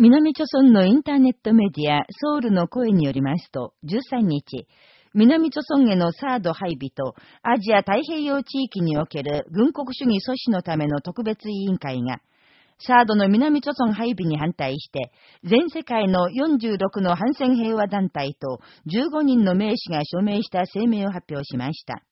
南朝村のインターネットメディア、ソウルの声によりますと、13日、南朝村へのサード配備と、アジア太平洋地域における軍国主義阻止のための特別委員会が、サードの南朝村配備に反対して、全世界の46の反戦平和団体と15人の名士が署名した声明を発表しました。